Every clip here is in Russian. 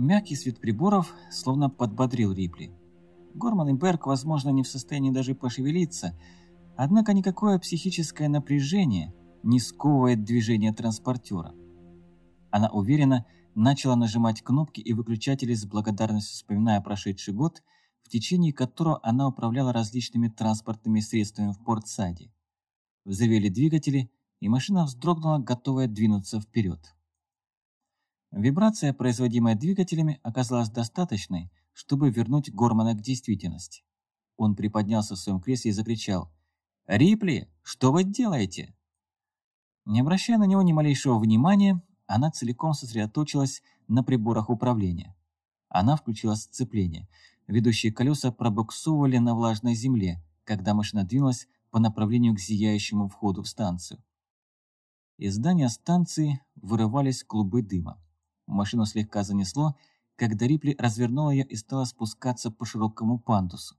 Мягкий свет приборов словно подбодрил Рипли. Горман и Берг, возможно, не в состоянии даже пошевелиться, однако никакое психическое напряжение не сковывает движение транспортера. Она уверенно начала нажимать кнопки и выключатели с благодарностью вспоминая прошедший год, в течение которого она управляла различными транспортными средствами в Порт-Саде. Взревели двигатели, и машина вздрогнула, готовая двинуться вперед. Вибрация, производимая двигателями, оказалась достаточной, чтобы вернуть Гормана к действительности. Он приподнялся в своем кресле и закричал «Рипли, что вы делаете?» Не обращая на него ни малейшего внимания, она целиком сосредоточилась на приборах управления. Она включила сцепление. Ведущие колеса пробуксовывали на влажной земле, когда машина двинулась по направлению к зияющему входу в станцию. Из здания станции вырывались клубы дыма. Машину слегка занесло, когда Рипли развернула ее и стала спускаться по широкому пандусу.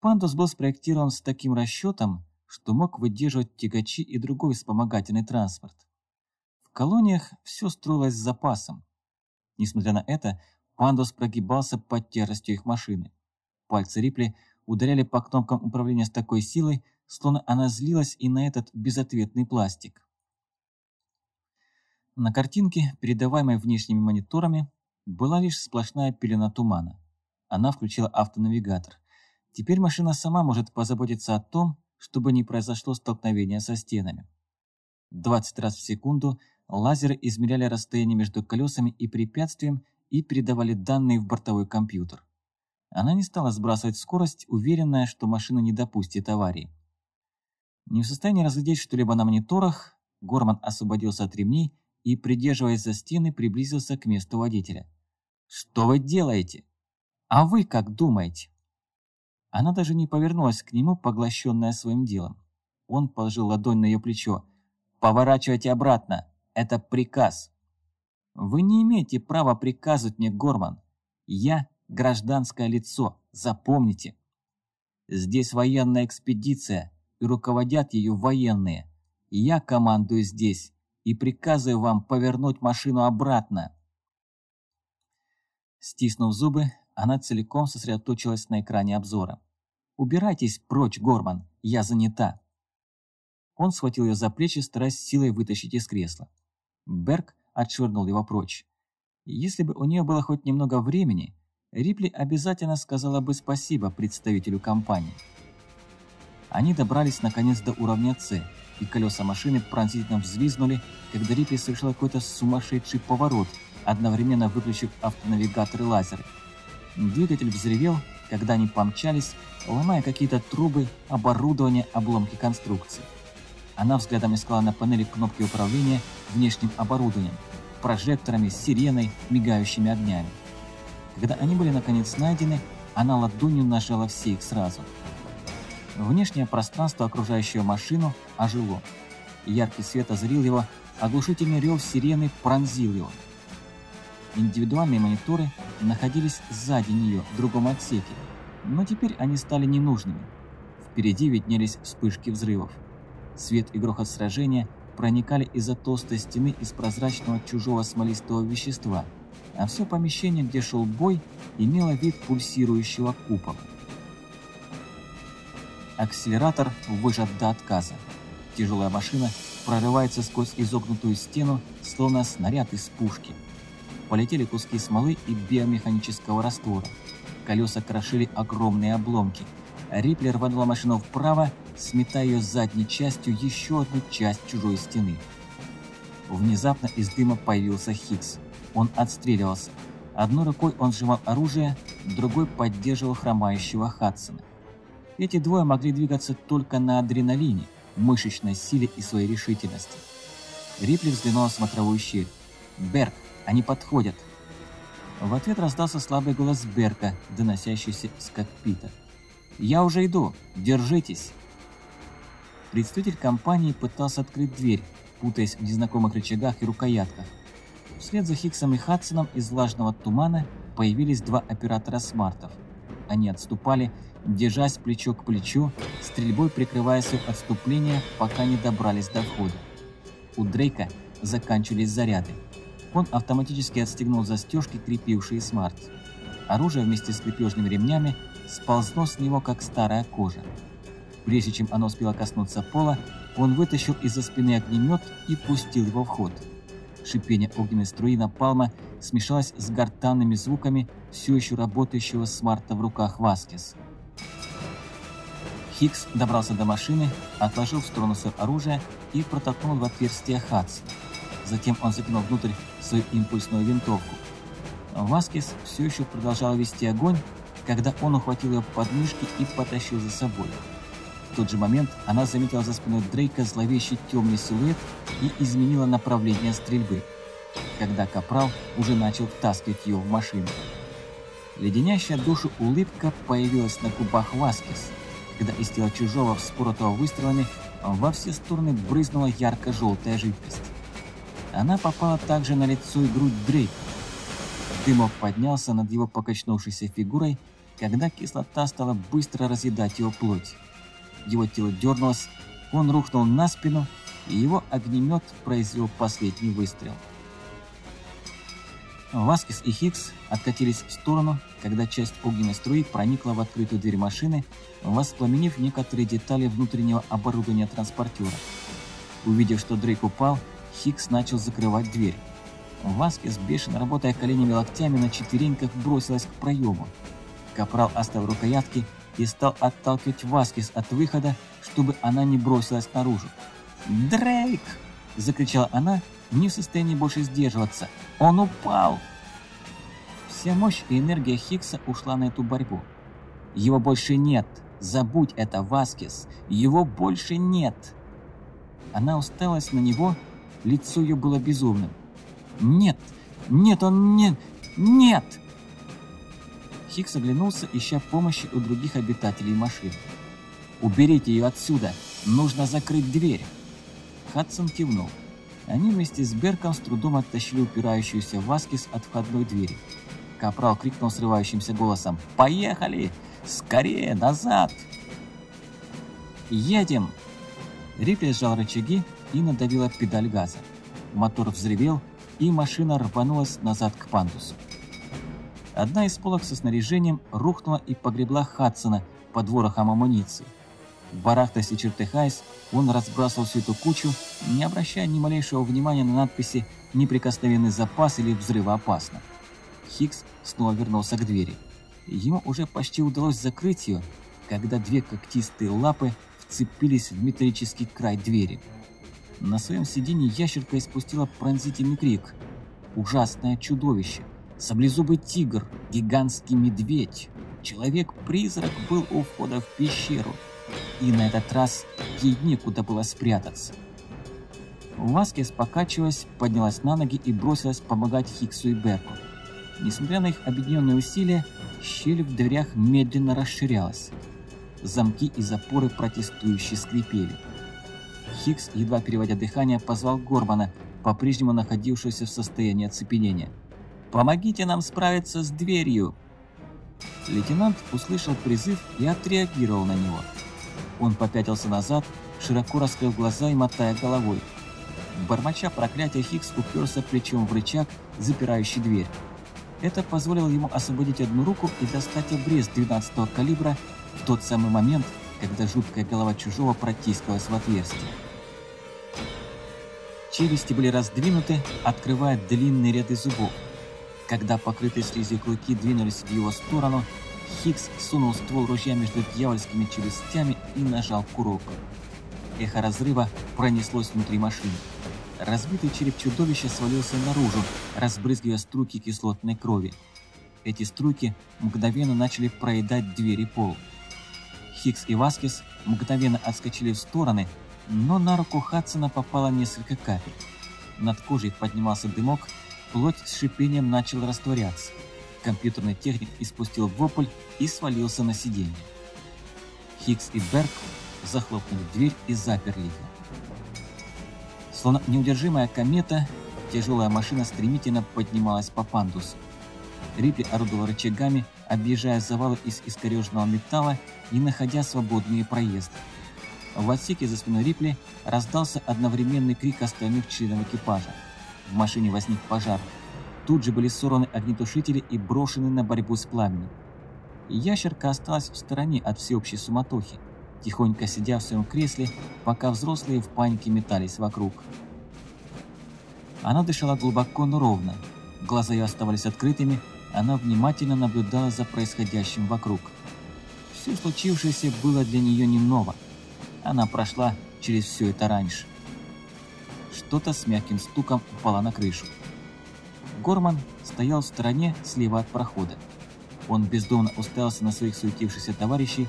Пандус был спроектирован с таким расчетом, что мог выдерживать тягачи и другой вспомогательный транспорт. В колониях все строилось с запасом. Несмотря на это, пандус прогибался под тяжестью их машины. Пальцы Рипли ударяли по кнопкам управления с такой силой, словно она злилась и на этот безответный пластик. На картинке, передаваемой внешними мониторами, была лишь сплошная пелена тумана. Она включила автонавигатор. Теперь машина сама может позаботиться о том, чтобы не произошло столкновение со стенами. 20 раз в секунду лазеры измеряли расстояние между колесами и препятствием и передавали данные в бортовой компьютер. Она не стала сбрасывать скорость, уверенная, что машина не допустит аварии. Не в состоянии разглядеть что-либо на мониторах, Горман освободился от ремней и, придерживаясь за стены, приблизился к месту водителя. «Что вы делаете? А вы как думаете?» Она даже не повернулась к нему, поглощенная своим делом. Он положил ладонь на ее плечо. «Поворачивайте обратно! Это приказ!» «Вы не имеете права приказывать мне, Горман. Я гражданское лицо, запомните. Здесь военная экспедиция, и руководят ее военные. Я командую здесь, и приказываю вам повернуть машину обратно. Стиснув зубы, она целиком сосредоточилась на экране обзора. «Убирайтесь прочь, Горман, я занята!» Он схватил ее за плечи, стараясь силой вытащить из кресла. Берг отшвырнул его прочь. Если бы у нее было хоть немного времени, Рипли обязательно сказала бы спасибо представителю компании. Они добрались наконец до уровня С, и колеса машины пронзительно взвизгнули, когда Рипли совершила какой-то сумасшедший поворот, одновременно выключив автонавигатор и лазеры. Двигатель взревел, когда они помчались, ломая какие-то трубы, оборудование, обломки конструкции. Она взглядом искала на панели кнопки управления внешним оборудованием, прожекторами, сиреной, мигающими огнями. Когда они были наконец найдены, она ладонью нажала все их сразу – Внешнее пространство, окружающее машину, ожило. Яркий свет озарил его, оглушительный рев сирены пронзил его. Индивидуальные мониторы находились сзади нее, в другом отсеке, но теперь они стали ненужными. Впереди виднелись вспышки взрывов. Свет и грохот сражения проникали из-за толстой стены из прозрачного чужого смолистого вещества, а все помещение, где шел бой, имело вид пульсирующего купола. Акселератор выжат до отказа. Тяжелая машина прорывается сквозь изогнутую стену, словно снаряд из пушки. Полетели куски смолы и биомеханического раствора. Колеса крошили огромные обломки. Риплер рванула машину вправо, сметая ее задней частью еще одну часть чужой стены. Внезапно из дыма появился Хикс. Он отстреливался. Одной рукой он сжимал оружие, другой поддерживал хромающего Хадсона. Эти двое могли двигаться только на адреналине, мышечной силе и своей решительности. Рипли взглянул в смотровую щель. «Берг, они подходят!» В ответ раздался слабый голос Берка, доносящийся из кокпита. «Я уже иду! Держитесь!» Представитель компании пытался открыть дверь, путаясь в незнакомых рычагах и рукоятках. Вслед за Хиксом и Хадсоном из влажного тумана появились два оператора смартов. Они отступали, держась плечо к плечу, стрельбой прикрывая свое отступление, пока не добрались до входа. У Дрейка заканчивались заряды. Он автоматически отстегнул застежки, крепившие смарт. Оружие вместе с крепежными ремнями сползло с него, как старая кожа. Прежде чем оно успело коснуться пола, он вытащил из-за спины огнемет и пустил его в ход. Шипение огненной струи напалма смешалось с гортанными звуками все еще работающего смарта в руках Васкис. Хикс добрался до машины, отложил в сторону свое оружие и протолкнул в отверстие Хадс. Затем он закинул внутрь свою импульсную винтовку. Васкис все еще продолжал вести огонь, когда он ухватил ее под мышки и потащил за собой. В тот же момент она заметила за спиной Дрейка зловещий темный силуэт и изменила направление стрельбы, когда Капрал уже начал втаскивать ее в машину. Леденящая душу улыбка появилась на губах Васкис, когда из тела чужого, вспоротого выстрелами, во все стороны брызнула ярко-желтая жидкость. Она попала также на лицо и грудь Дрейка. Дымок поднялся над его покачнувшейся фигурой, когда кислота стала быстро разъедать его плоть. Его тело дернулось, он рухнул на спину, и его огнемет произвел последний выстрел. Васкис и Хикс откатились в сторону, когда часть огненной струи проникла в открытую дверь машины, воспламенив некоторые детали внутреннего оборудования транспортера. Увидев, что Дрейк упал, Хикс начал закрывать дверь. Васкис, бешено работая коленями локтями, на четвереньках бросилась к проему. Капрал оставил рукоятки и стал отталкивать Васкис от выхода, чтобы она не бросилась наружу. «Дрейк!» – закричала она, не в состоянии больше сдерживаться. «Он упал!» Вся мощь и энергия Хиггса ушла на эту борьбу. «Его больше нет! Забудь это, Васкис! Его больше нет!» Она уставилась на него, лицо ее было безумным. «Нет! Нет, он не... Нет!» Хикс оглянулся, ища помощи у других обитателей машины. «Уберите ее отсюда! Нужно закрыть дверь!» Хадсон кивнул. Они вместе с Берком с трудом оттащили упирающуюся Васкис от входной двери. Капрал крикнул срывающимся голосом «Поехали! Скорее, назад!» «Едем!» Рипли сжал рычаги и надавила педаль газа. Мотор взревел, и машина рванулась назад к пандусу. Одна из полок со снаряжением рухнула и погребла Хадсона под ворохом амуниции. Барахтаясь и чертыхаясь, он разбрасывал всю эту кучу, не обращая ни малейшего внимания на надписи «Неприкосновенный запас» или «Взрывоопасно». Хикс снова вернулся к двери. Ему уже почти удалось закрыть ее, когда две когтистые лапы вцепились в металлический край двери. На своем сиденье ящерка испустила пронзительный крик. Ужасное чудовище, саблезубый тигр, гигантский медведь. Человек-призрак был у входа в пещеру, и на этот раз ей некуда было спрятаться. Васкес, покачиваясь, поднялась на ноги и бросилась помогать Хиксу и Берку. Несмотря на их объединенные усилия, щель в дверях медленно расширялась. Замки и запоры протестующие скрипели. Хикс, едва переводя дыхание, позвал Горбана, по-прежнему находившегося в состоянии оцепенения. «Помогите нам справиться с дверью!» Лейтенант услышал призыв и отреагировал на него. Он попятился назад, широко раскрыв глаза и мотая головой. Бормоча проклятия, Хикс уперся плечом в рычаг, запирающий дверь. Это позволило ему освободить одну руку и достать обрез 12-го калибра в тот самый момент, когда жуткая голова чужого протискалась в отверстие. Челюсти были раздвинуты, открывая длинные ряды зубов. Когда покрытые слизью клыки двинулись в его сторону, Хикс сунул ствол ружья между дьявольскими челюстями и нажал курок. Эхо разрыва пронеслось внутри машины. Разбитый череп чудовища свалился наружу, разбрызгивая струйки кислотной крови. Эти струйки мгновенно начали проедать двери пол. Хикс и Васкис мгновенно отскочили в стороны, но на руку Хадсона попало несколько капель. Над кожей поднимался дымок, плоть с шипением начала растворяться. Компьютерный техник испустил вопль и свалился на сиденье. Хикс и Берг захлопнули дверь и заперли ее. Словно неудержимая комета, тяжелая машина стремительно поднималась по пандусу. Рипли орудовал рычагами, объезжая завалы из искореженного металла и находя свободные проезды. В отсеке за спиной Рипли раздался одновременный крик остальных членов экипажа. в машине возник пожар. Тут же были сорваны огнетушители и брошены на борьбу с пламенем. Ящерка осталась в стороне от всеобщей суматохи, тихонько сидя в своем кресле, пока взрослые в панике метались вокруг. Она дышала глубоко, но ровно. Глаза ее оставались открытыми, она внимательно наблюдала за происходящим вокруг. Все случившееся было для нее не ново. Она прошла через все это раньше. Что-то с мягким стуком упало на крышу. Горман стоял в стороне слева от прохода. Он бездомно уставился на своих суетившихся товарищей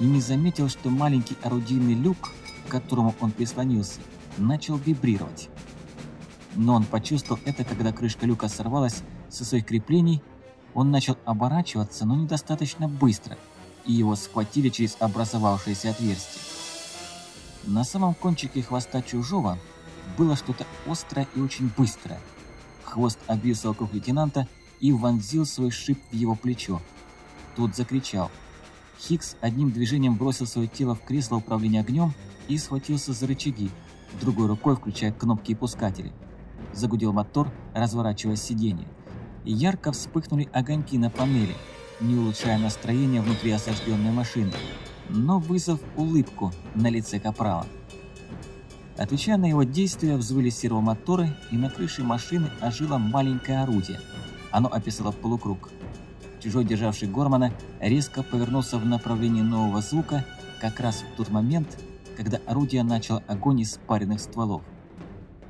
и не заметил, что маленький орудийный люк, к которому он прислонился, начал вибрировать. Но он почувствовал это, когда крышка люка сорвалась со своих креплений, он начал оборачиваться, но недостаточно быстро, и его схватили через образовавшееся отверстие. На самом кончике хвоста чужого было что-то острое и очень быстрое. Хвост обвился вокруг лейтенанта и вонзил свой шип в его плечо. Тот закричал. Хикс одним движением бросил свое тело в кресло управления огнем и схватился за рычаги, другой рукой включая кнопки и пускатели. Загудел мотор, разворачивая сиденье. Ярко вспыхнули огоньки на панели, не улучшая настроение внутри осажденной машины, но вызвав улыбку на лице Капрала. Отвечая на его действия, взвыли сервомоторы, и на крыше машины ожило маленькое орудие. Оно описало полукруг. Чужой, державший Гормана, резко повернулся в направлении нового звука, как раз в тот момент, когда орудие начало огонь из спаренных стволов.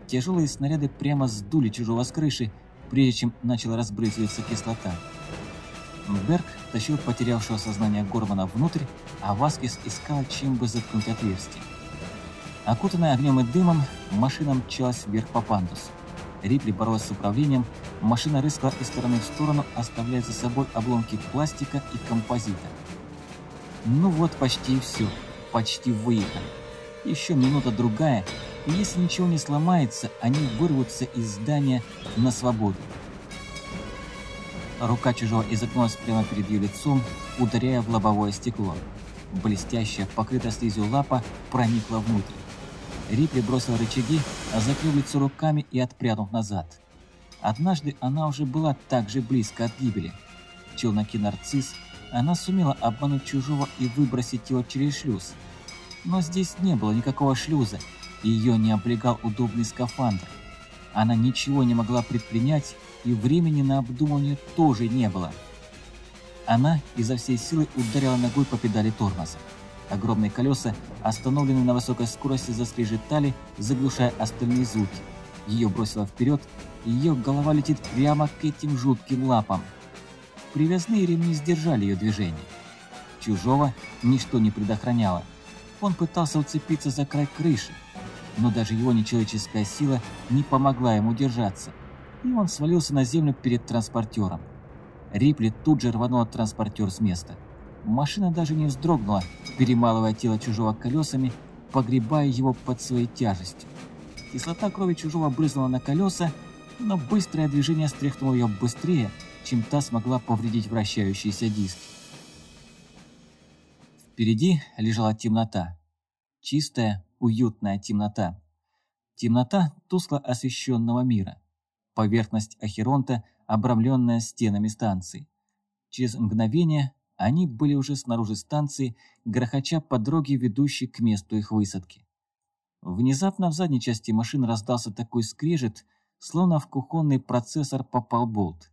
Тяжелые снаряды прямо сдули чужого с крыши, прежде чем начала разбрызгиваться кислота. Берг тащил потерявшего сознание Гормана внутрь, а Васкис искал, чем бы заткнуть отверстие. Окутанная огнем и дымом, машина мчалась вверх по пандусу. Рипли боролась с управлением, машина рыскала из стороны в сторону, оставляя за собой обломки пластика и композита. Ну вот почти все, почти выехали. Еще минута-другая, и если ничего не сломается, они вырвутся из здания на свободу. Рука чужого изогнулась прямо перед ее лицом, ударяя в лобовое стекло. Блестящая, покрытая слизью лапа проникла внутрь. Рипли бросил рычаги, а закрыл лицо руками и отпрянув назад. Однажды она уже была так же близко от гибели. В челноке «Нарцисс» она сумела обмануть чужого и выбросить его через шлюз. Но здесь не было никакого шлюза, и ее не облегал удобный скафандр. Она ничего не могла предпринять, и времени на обдумывание тоже не было. Она изо всей силы ударила ногой по педали тормоза. Огромные колеса, остановленные на высокой скорости, заскрежетали, заглушая остальные звуки. Ее бросило вперед, и ее голова летит прямо к этим жутким лапам. Привязные ремни сдержали ее движение. Чужого ничто не предохраняло. Он пытался уцепиться за край крыши, но даже его нечеловеческая сила не помогла ему держаться, и он свалился на землю перед транспортером. Рипли тут же рванула транспортер с места. Машина даже не вздрогнула, перемалывая тело чужого колесами, погребая его под своей тяжестью. Кислота крови чужого брызнула на колеса, но быстрое движение стряхнуло ее быстрее, чем та смогла повредить вращающиеся диски. Впереди лежала темнота. Чистая, уютная темнота. Темнота тускло освещенного мира. Поверхность Ахеронта, обрамленная стенами станции. Через мгновение они были уже снаружи станции, грохоча по дороге, ведущей к месту их высадки. Внезапно в задней части машины раздался такой скрежет, словно в кухонный процессор попал болт.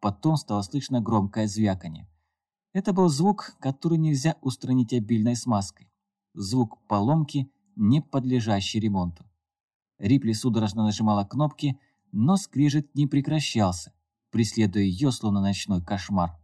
Потом стало слышно громкое звяканье. Это был звук, который нельзя устранить обильной смазкой. Звук поломки, не подлежащий ремонту. Рипли судорожно нажимала кнопки, но скрежет не прекращался, преследуя ее словно ночной кошмар.